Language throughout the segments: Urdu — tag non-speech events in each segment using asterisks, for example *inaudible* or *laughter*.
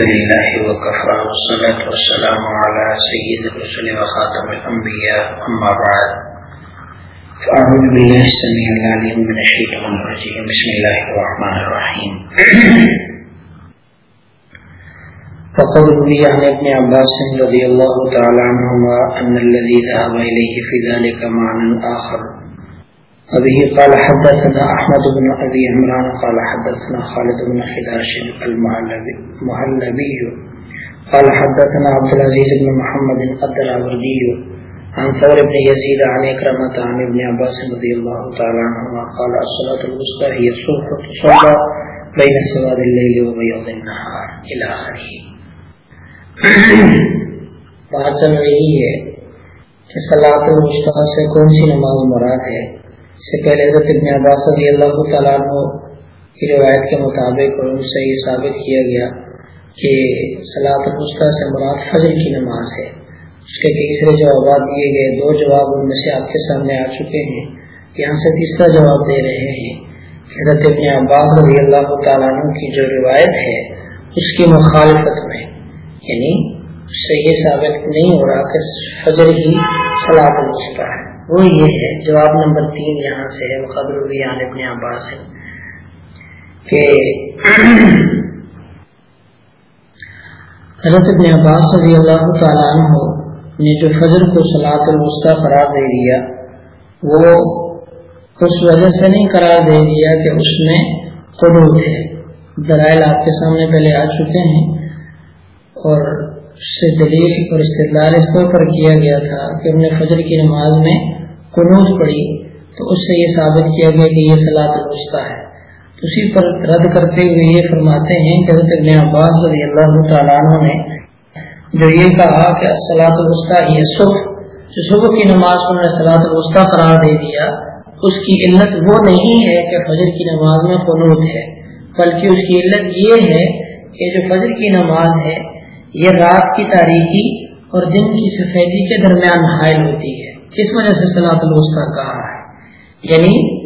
الحمد لله وكفى والصلاة والسلام على سيد الرسل وخاتم الأنبياء، أما بعد. فأعوذ بالله السميع العليم من الشيطان الرجيم. بسم الله الرحمن الرحيم. فقد روي عن ابن عباس رضي الله تعالى عنهما أن الذي ذهب إليه في ذلك معنى آخر. أبيه قال حدثنا أحمد بن أبي عمران، قال حدثنا خالد بن خداش المهلبي قال حدثنا عبد العزيز بن محمد الدراوردي عن ثور بن يزيد عن إكرمة عن ابن عباس رضي الله تعالى عنهما قال الصلاة الوسطى هي الصبح تصلى بين سواد الليل وبياض النهار إلى آخره. بات چل رہی ہے کہ صلاۃ الوسطی سے کون سی نماز مراد ہے؟ اس سے پہلے حضرت ابن عباس رضی اللہ تعالیٰ عنہ کی روایت کے مطابق اور ان سے یہ ثابت کیا گیا کہ صلاح الوسطی سے مراد فجر کی نماز ہے۔ اس کے تیسرے جوابات دیے گئے دو جواب ان میں سے آپ کے سامنے آ چکے ہیں یہاں سے تیسرا جواب دے رہے ہیں حضرت ابن عباس رضی اللہ تعالیٰ عنہ کی جو روایت ہے اس کی مخالفت میں یعنی اس سے یہ ثابت نہیں ہو رہا کہ فجر ہی صلاح الوسطی ہے۔ وہ یہ ہے جواب نمبر تین یہاں سے ہے قدر عن ابن عباس ہے کہ حضرت ابن عباس رضی اللہ تعالیٰ عنہ نے جو فجر کو سلاط الوسطی قرار دے دیا، وہ اس وجہ سے نہیں قرار دے دیا کہ اس میں قدوت ہے درائل آپ کے سامنے پہلے آ چکے ہیں اور اس سے دلیل اور استدلال اس طور پر کیا گیا تھا کہ انہوں نے فجر کی نماز میں قنوج پڑھی تو اس سے یہ ثابت کیا گیا کہ یہ سلاط الوسطی ہے۔ اسی پر رد کرتے ہوئے یہ فرماتے ہیں کہ حضرت ابن عباس رضی اللہ تعالیٰ عنہ نے جو یہ کہا کہ سلاط الوسطی یہ صبح۔ جو صبح کی نماز کو انہوں نے سلاط الوسطی قرار دے دیا، اس کی علت وہ نہیں ہے کہ فجر کی نماز میں قنوت ہے، بلکہ اس کی علت یہ ہے کہ جو فجر کی نماز ہے، یہ رات کی تاریخی اور دن کی سفیدی کے درمیان حائل ہوتی ہے۔ اس وجہ سے سلاط الوسطی کہا ہے؟ یعنی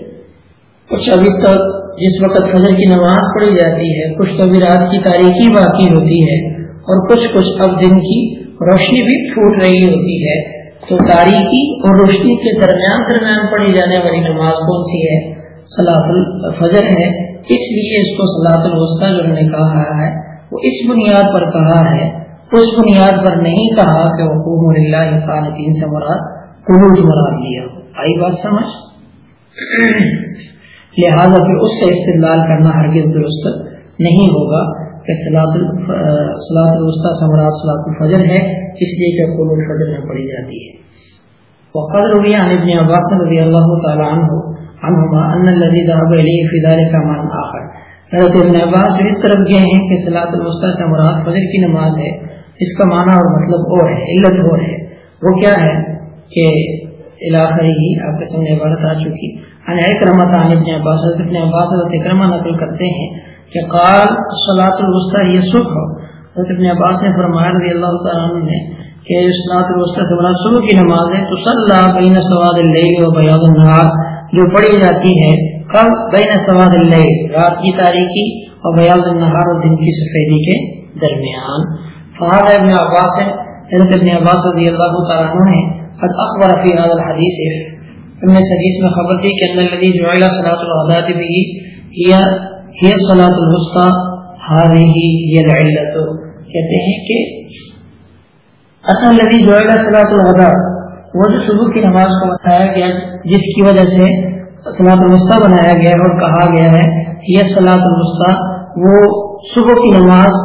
کچھ ابھی تک جس وقت فجر کی نماز پڑھی جاتی ہے، کچھ تو رات کی تاریخی باقی ہوتی ہے اور کچھ کچھ اب دن کی روشنی بھی پھوٹ رہی ہوتی ہے۔ تو تاریخی اور روشنی کے درمیان درمیان پڑھی جانے والی نماز کون سی ہے؟ سلاط الفجر ہے۔ اس لیے اس کو سلاط الوسطی جو نے کہا ہے، وہ اس بنیاد پر کہا ہے، اس بنیاد پر نہیں کہا کہ حکوم اللہ خانقین سے مراد قلوج مراد لیا آئی بات سمجھ؟ لہذا پھر اس سے استدلال کرنا ہرگز درست نہیں ہوگا کہ سلاد سلاد الوسطی سے مراد الفجر ہے، اس لیے کہ قلوج فجر میں پڑھی جاتی ہے۔ وقد روی عن ابن عباس رضی اللہ تعالی عنہ، عنہما ان الذي ذهب اليه في ذلك معنى اخر حضرت ابن عباس جو اس طرف گئے ہیں کہ سلاۃ الوسطی سے مراد فجر کی نماز ہے، اس کا معنی اور مطلب اور ہے، علت اور ہے۔ وہ کیا ہے؟ کہ علاقہ ہی آپ کے سامنے عبارت آ چکی۔ ان اکرمت عن ابن عباس۔ حضرت ابن عباس، حضرت اکرمہ نقل کرتے ہیں کہ قال صلاۃ الوسطی یہ صبح۔ حضرت ابن عباس نے فرمایا رضی اللہ تعالیٰ عنہ نے کہ صلاۃ الوسطی سے مراد صبح کی نماز ہے۔ تو صلی بین سواد اللیل و بیاض النہار، جو پڑھی جاتی ہے کب بین سواد اللیل، رات کی تاریخی اور بیاض النہار اور دن کی سفیدی کے درمیان۔ فہد ابن عباس حضرت ابن عباس رضی اللہ تعالیٰ عنہ نے قد اخبر فی هذا الحدیث ابن حدیث میں خبر تھی کہ ان الذي جعل صلاة الغداة به هي هي صلاة الوسطى. هذه هي العلة. کہتے ہیں کہ ان الذي جعل صلاة الغداة. وہ جو صبح کی نماز کو بتایا گیا، جس کی وجہ سے صلاة الوسطى بنایا گیا اور کہا گیا ہے یہ صلاة الوسطى. وہ صبح کی نماز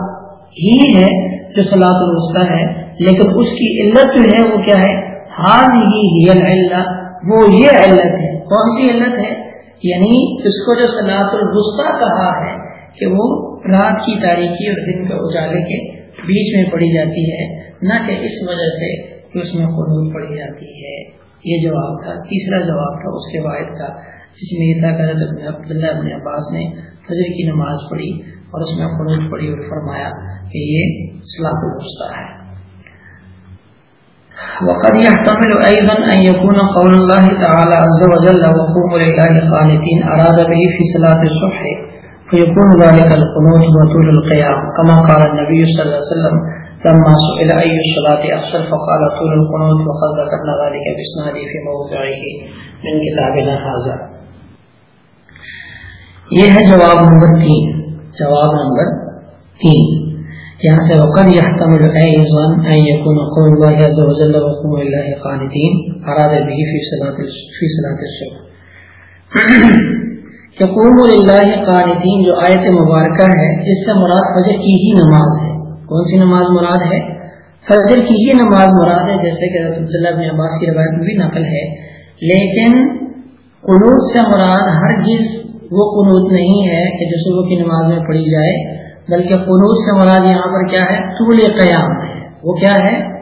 ہی ہے جو صلاة الوسطى ہے، لیکن اس کی علت جو ہے وہ کیا ہے؟ هذه هي العلة، وہ یہ علت ہے۔ کون سی علت ہے؟ یعنی اس کو جو صلاحت الغصہ کہا ہے کہ وہ رات کی تاریخی اور دن کے اجالے کے بیچ میں پڑی جاتی ہے، نہ کہ اس وجہ سے کہ اس میں قرون پڑی جاتی ہے۔ یہ جواب تھا۔ تیسرا جواب تھا اس کے واحد کا، جس میں یہ تھا کہ عبداللہ ابن عباس نے فجر کی نماز پڑھی اور اس میں قرون پڑھی اور فرمایا کہ یہ صلاح الغصہ ہے۔ وقد يحتمل أيضا أن يكون قول الله تعالى عز وجل وقوم لله قانتين أراد به في صلاة الصبح، فيكون ذلك القنوت وطول القيام، كما قال النبي صلى الله عليه وسلم، لما سئل أي الصلاة أفضل فقال طول القنوت، وقد ذكرنا ذلك بإسناده في موضعه من كتابنا هذا. یہ ہے جواب نمبر تین، جواب نمبر تین۔ یہاں سے وقت يحتمل ايضا ان يكون قول الله عز وجل وقوم الله قانتين. اراد به في صلاه في صلاه الصبح یقوم *clears throat* اللہ قانتین جو آیت مبارکہ ہے، اس سے مراد فجر کی ہی نماز ہے. کون سی نماز مراد ہے؟ فجر کی ہی نماز مراد ہے، جیسے کہ عبداللہ بن عباس کی روایت میں بھی نقل ہے. لیکن قنوط سے مراد ہر چیز وہ قنوط نہیں ہے کہ جو صبح کی نماز میں پڑھی جائے. بلکہ قنوط سے مراد یہاں پر کیا ہے؟ طول قیام ہے۔ وہ کیا ہے؟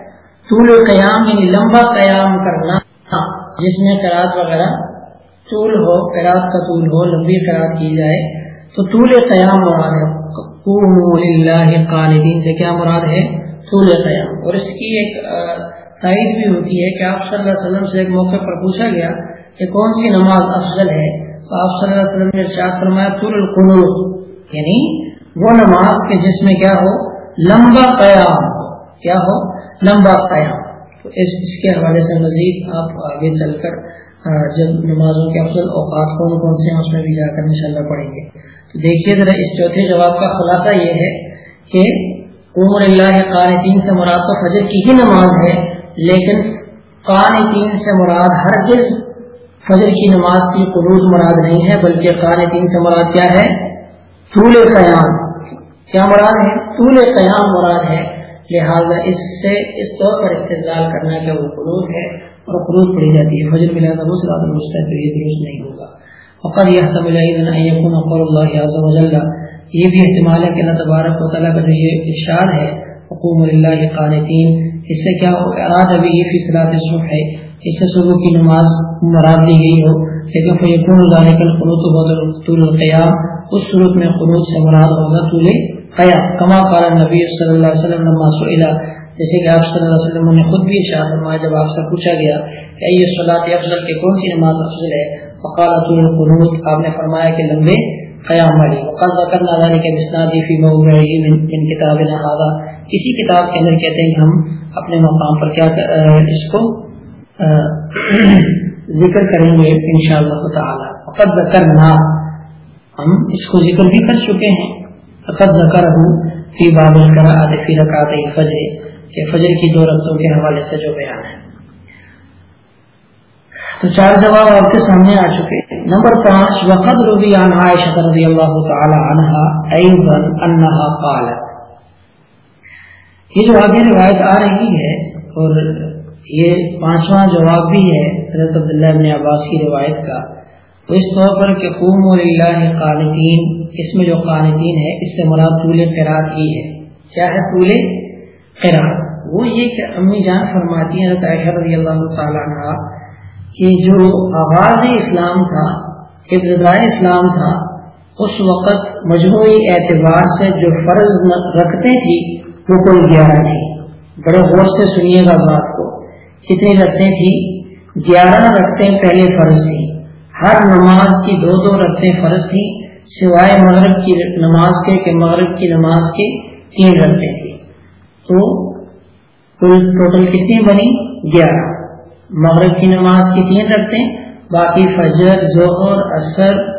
طول قیام یعنی لمبا قیام کرنا۔ ہاں، جس میں قرآد وغیرہ طول ہو قرآد کا طول ہو، لمبی قرآد کی جائے، تو طول قیام مراد ہے۔ قاندین سے کیا مراد ہے؟ طول قیام۔ اور اس کی ایک تائید بھی ہوتی ہے کہ آپ صلی اللہ علیہ وسلم سے ایک موقع پر پوچھا گیا کہ کون سی نماز افضل ہے؟ تو آپ صلی اللہ علیہ وسلم نے ارشاد فرمایا طول القنوط یعنی وہ نماز کے جس میں کیا ہو؟ لمبا قیام کیا ہو؟ لمبا قیام۔ تو اس کے حوالے سے مزید آپ آگے چل کر جب نمازوں کے افضل اوقات کون کون سے ہیں، اس میں بھی جا کر انشاءاللہ پڑھیں گے۔ تو دیکھیے ذرا اس چوتھے جواب کا خلاصہ یہ ہے کہ عمر اللہ قانتین سے مراد تو فجر کی ہی نماز ہے، لیکن قانتین سے مراد ہر جز فجر کی نماز کی قروض مراد نہیں ہے، بلکہ قانتین سے مراد کیا ہے؟ طول قیام۔ کیا مراد ہے؟ طول قیام مراد ہے۔ لہذا اس سے، اس طور پر استعمال کرنا کہ وہ قروض ہے اور قروض پڑی جاتی ہے۔ فجر ملا تھا وہ سلاد الرسطہ یہ درست نہیں ہوگا۔ فقط یہ حتم یقون قول اللہ عز و یہ بھی احتمال ہے کہ اللہ تبارک و تعالیٰ کا جو یہ اشار ہے حکوم اللہ قانتین، اس سے کیا اراد ابھی یہ فی صلاح صبح ہے۔ اس سے صبح کی نماز مراد لی گئی ہو۔ لیکن فیقون اللہ کل قنوط و طول القیام۔ اس صورت میں قنوط سے مراد ہوگا طول قیام کما قال نبی صلی اللہ علیہ وسلم لما سئلہ جیسے کہ آپ صلی اللہ علیہ وسلم نے خود بھی ارشاد فرمایا جب آپ سے پوچھا گیا کہ یہ صلاح افضل کے کون سی نماز افضل ہے وقالت القنوت آپ نے فرمایا کہ لمبے قیام والی وقال ذکرنا ذلك بسنادی فی موضعه من, من کتابنا هذا۔ اسی کتاب کے اندر کہتے ہیں کہ ہم اپنے مقام پر کیا اس کو ذکر کریں گے انشاءاللہ تعالی۔ وقد ذکرنا ہم اس کو ذکر بھی کر چکے ہیں۔ فقد ذکرہ فی باب القراءۃ فی رکعتي الفجر، کہ فجر کی دو رقطوں کے حوالے سے جو بیان ہے۔ تو چار جواب آپ کے سامنے آ چکے نمبر پانچ وقت رضی عن عائشہ رضی اللہ تعالی عنہ ایضا انہا قالت۔ یہ جو آگے روایت آ رہی ہے، اور یہ پانچواں جواب بھی ہے حضرت عبداللہ بن عباس کی روایت کا تو اس طور پر کہ قوم اللہ قانتین اس میں جو قانتین ہے اس سے مراد طول قرآن ہی ہے۔ کیا ہے طول قرآن وہ یہ کہ امی جان فرماتی ہیں عائشہ رضی اللہ تعالیٰ عنہ، کہ جو آغاز اسلام تھا ابتدائی اسلام تھا، اس وقت مجموعی اعتبار سے جو فرض رکھتے تھی وہ کل گیارہ تھی بڑے غور سے سنیے گا بات کو۔ کتنی رکھتے تھی گیارہ رکھتے پہلے فرض تھی۔ ہر نماز کی دو دو رکھتے فرض تھی۔ سوائے مغرب کی نماز کے کہ مغرب کی نماز کے تین رکھتے تھی تو کل ٹوٹل کتنی بنی؟ گیارہ۔ مغرب کی نماز کی تین رکھتے باقی فجر، ظہر اثر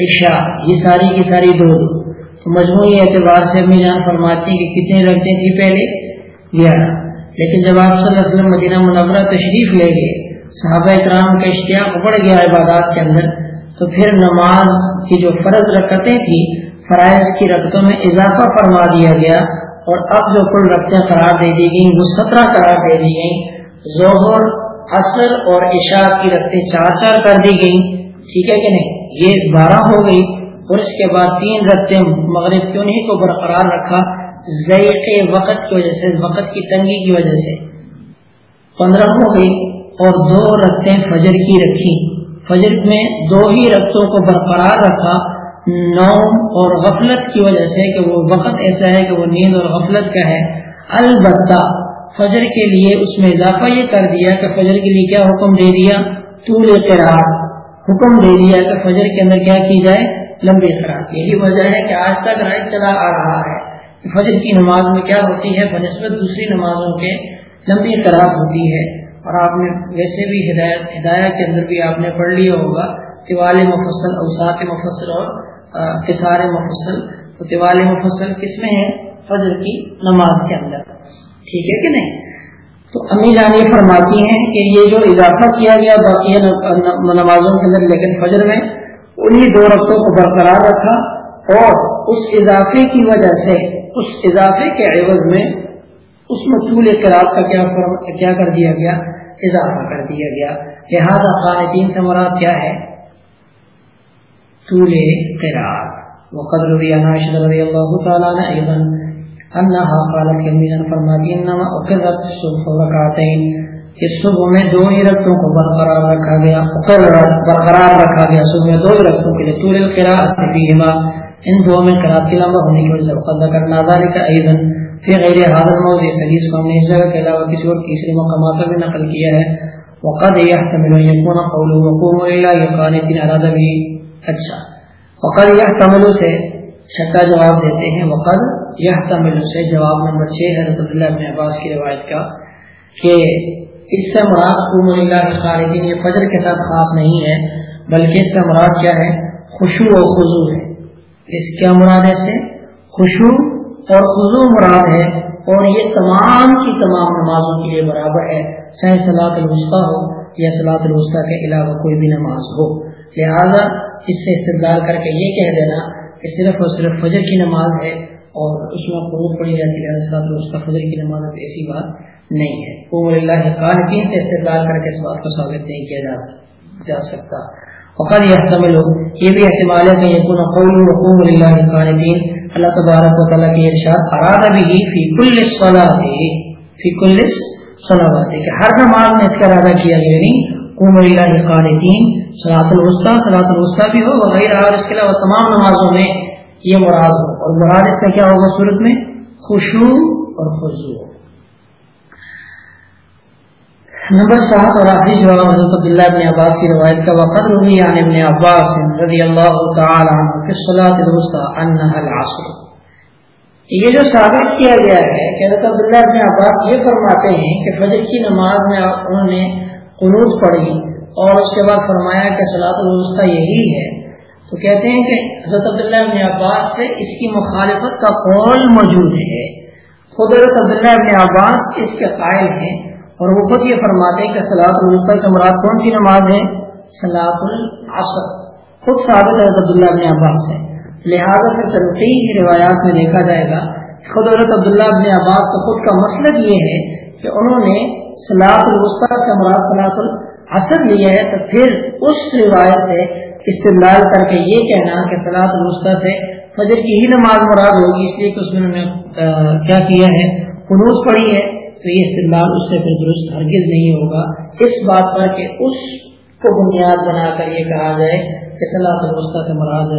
عشاء، یہ ساری کی ساری دو۔ دو تو مجموعی اعتبار سے امی جان فرماتی کہ کتنے رکھتے تھے پہلے؟ گیارہ۔ لیکن جب آپ صلی اللہ علیہ وسلم مدینہ منورہ تشریف لے گئے، صحابہ اکرام کا اشتیاق بڑھ گیا عبادات کے اندر۔ تو پھر نماز کی جو فرض رکھتے تھی فرائض کی رقطوں میں اضافہ فرما دیا گیا اور اب جو کل رقطیں قرار دے دی گئی وہ سترہ قرار دے دی گئی ظہر اثر اور عشاء کی رقطیں چار چار کر دی گئی ٹھیک ہے کہ نہیں؟ یہ بارہ ہو گئی اور اس کے بعد تین رقطیں مغرب کیوں نہیں کو برقرار رکھا؟ ذیق وقت کی وجہ سے، وقت کی تنگی کی وجہ سے۔ پندرہ ہو گئی اور دو رقطیں فجر کی رکھی فجر میں دو ہی رقطوں کو برقرار رکھا، نوم اور غفلت کی وجہ سے کہ وہ وقت ایسا ہے کہ وہ نیند اور غفلت کا ہے۔ البتہ فجر کے لیے اس میں اضافہ یہ کر دیا کہ فجر کے لیے کیا حکم دے دیا؟ طول قرار حکم دے دیا کہ فجر کے اندر کیا کی جائے؟ لمبی قرآن یہی وجہ ہے کہ آج تک رائے چلا آ رہا ہے فجر کی نماز میں کیا ہوتی ہے؟ بنسبت دوسری نمازوں کے لمبی قرآن ہوتی ہے۔ اور آپ نے ویسے بھی ہدایت ہدایت کے اندر بھی آپ نے پڑھ لیا ہوگا طوال مفصل، اوساط مفصل اور کسار مفصل۔ تو طوال مفصل کس میں ہے؟ فجر کی نماز کے اندر۔ ٹھیک ہے کہ نہیں؟ تو امی جان یہ فرماتی ہیں کہ یہ جو اضافہ کیا گیا باقی نمازوں کے اندر لیکن فجر میں، انہی دو رقطوں کو برقرار رکھا اور اس اضافے کی وجہ سے، اس اضافے کے عوض میں اس مطلوع قرآد کا کیا کیا کر دیا گیا؟ اضافہ کر دیا گیا۔ لہذا خالدین سے مراد کیا ہے؟ طول قرآد وقد روی عناشد رضی اللہ تعالیٰ نے ایضا انہا قالت کمینا فرماتی انما اقرت صبح رکعتین۔ اس صبح میں دو ہی رقطوں کو برقرار رکھا گیا برقرار رکھا گیا۔ صبح میں دو ہی رقطوں کے لیے طول القرآد فیہما۔ ان دو میں قرآن کی لمبا ہونے کی وجہ سے وقت ذکر نازاری کا فی غیر حاضر موضوع اس حدیث کو ہم نے اس جگہ کے علاوہ کسی اور تیسری مقامات پر بھی نقل کیا ہے. وقد يحتمل ان يكون قوله وقوم لله قانتين اراد به اچھا وقد يحتمل سے چھٹا جواب دیتے ہیں. وقد يحتمل سے جواب نمبر 6 حضرت عبداللہ بن عباس کی روایت کا کہ اس سے مراد قوم لله قانتين یہ فجر کے ساتھ خاص نہیں ہے، بلکہ اس سے مراد کیا ہے؟ خشوع و خضوع ہے. اس کیا مراد ہے سے؟ خوشو اور خزو مراد ہے اور یہ تمام کی تمام نمازوں کے لیے برابر ہے، چاہے سلاط الوسطی ہو یا سلاط الوسطی کے علاوہ کوئی بھی نماز ہو۔ لہذا اس سے استدلال کر کے یہ کہہ دینا کہ صرف اور صرف فجر کی نماز ہے اور اس میں قروط پڑی جاتی ہے سلاط الوسطی فجر کی نماز ہے ایسی بات نہیں ہے۔ عمر اللہ قانتین سے استدلال کر کے اس بات کو ثابت نہیں کیا جا سکتا۔ وقد يحتمل یہ بھی احتمال ہے کہ يكون قول وقوم لله قانتين اللہ تبارک و تعالی کے ارشاد اراد به في كل الصلاه في كل الصلوات. کہ ہر نماز میں اس کا ارادہ کیا گیا یعنی قوم لله قانتين صلاه الوسطى صلاه الوسطى بھی ہو وغیرہ، اور اس کے علاوہ تمام نمازوں میں یہ مراد ہو. اور مراد اس کا کیا ہوگا صورت میں؟ خشوع اور خضوع. نمبر سات اور آخری جواب حضرت عبداللہ ابن عباس کی روایت کا وقت روی عن ابن عباس رضی اللہ تعالی عنہ فی الصلاة الوسطى انہا العصر۔ یہ جو ثابت کیا گیا ہے کہ حضرت عبداللہ ابن عباس یہ فرماتے ہیں کہ فجر کی نماز میں انہوں نے قنوط پڑھی اور اس کے بعد فرمایا کہ صلاة الوسطى یہی ہے۔ تو کہتے ہیں کہ حضرت عبداللہ ابن عباس سے اس کی مخالفت کا قول موجود ہے۔ خود حضرت عبداللہ ابن عباس اس کے قائل ہیں۔ اور وہ خود یہ فرماتے ہیں کہ سلاط الوسطی سے مراد کون سی نماز ہے سلاط العصر۔ خود ثابت ہے عبداللہ ابن عباس ہے لہٰذا پھر تنقید روایات میں دیکھا جائے گا خود حضرت عبداللہ ابن عباس کا خود کا مسلک یہ ہے کہ انہوں نے سلاط الوسطی سے مراد سلاط العصر لیا ہے تو پھر اس روایت سے استعمال کر کے یہ کہنا کہ سلاط الوسطی سے فجر کی ہی نماز مراد ہوگی، اس لیے کہ اس میں انہوں نے کیا کیا ہے؟ قنوط پڑھی ہے۔ تو یہ استعمال اس سے پھر درست ہرگز نہیں ہوگا۔ اس بات پر کہ اس کو بنیاد بنا کر یہ کہا جائے کہ صلاح الوسطی سے مراد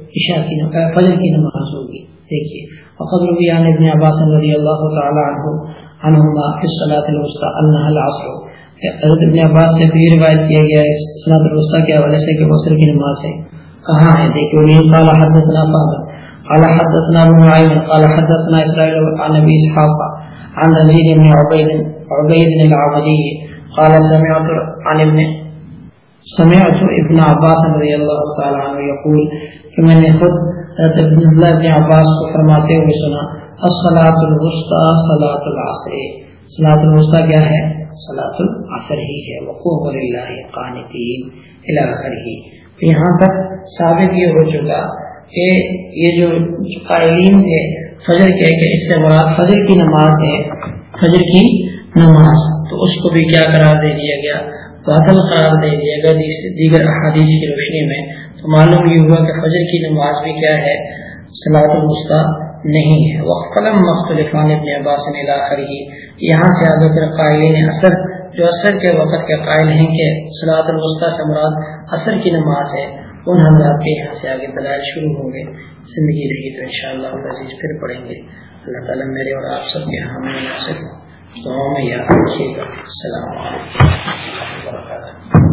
عشاء کی فجر کی نماز ہوگی۔ دیکھیے فقد ربی عن ابن عباس رضی اللہ تعالی عنہ، عنہما فی الصلاة الوسطی انہا العصر۔ حضرت ابن عباس سے بھی روایت کیا گیا ہے، صلاة الوسطی کے حوالے سے کہ بصر کی نماز ہے۔ کہاں ہے؟ دیکھو دیکھیے قال حدثنا فاضل، قال حدثنا ابن عائم قال حدثنا اسرائیل عن نبی اسحاق عن رزيد بن عبيد عبيد العبدي قال سمعت عن ابن سمعت ابن عباس رضي الله تعالى عنه يقول کہ میں نے خود حضرت ابن اللہ ابن عباس کو فرماتے ہوئے سنا، الصلاة الوسطى صلاة العصر۔ صلاة الوسطى کیا ہے؟ صلاة العصر ہی ہے۔ وقوم للہ قانتین الى آخرہ۔ یہاں تک ثابت یہ ہو چکا کہ یہ جو قائلین تھے فجر کہ اس سے مراد فجر کی نماز ہے، فجر کی نماز۔ تو اس کو بھی کیا قرار دے دیا گیا؟ باطل قرار دے دیا گیا دیگر احادیث کی روشنی میں۔ تو معلوم یہ ہوا کہ فجر کی نماز بھی کیا ہے؟ سلاط الوسطی نہیں ہے۔ وقت قلم مختلف ابن عباس نے ہی یہاں سے آگے پھر قائلین اثر جو اثر کے وقت کے قائل ہیں کہ سلاط الوسطی سے مراد اثر کی نماز ہے۔ ان حضرات کے یہاں سے آگے دلائل شروع ہوں گے۔ زندگی رہی تو انشاءاللہ شاء اللہ پھر پڑھیں گے۔ اللہ تعالیٰ میرے اور آپ سب کے یہاں میں دعاؤں میں یاد رکھیے گا۔ السلام علیکم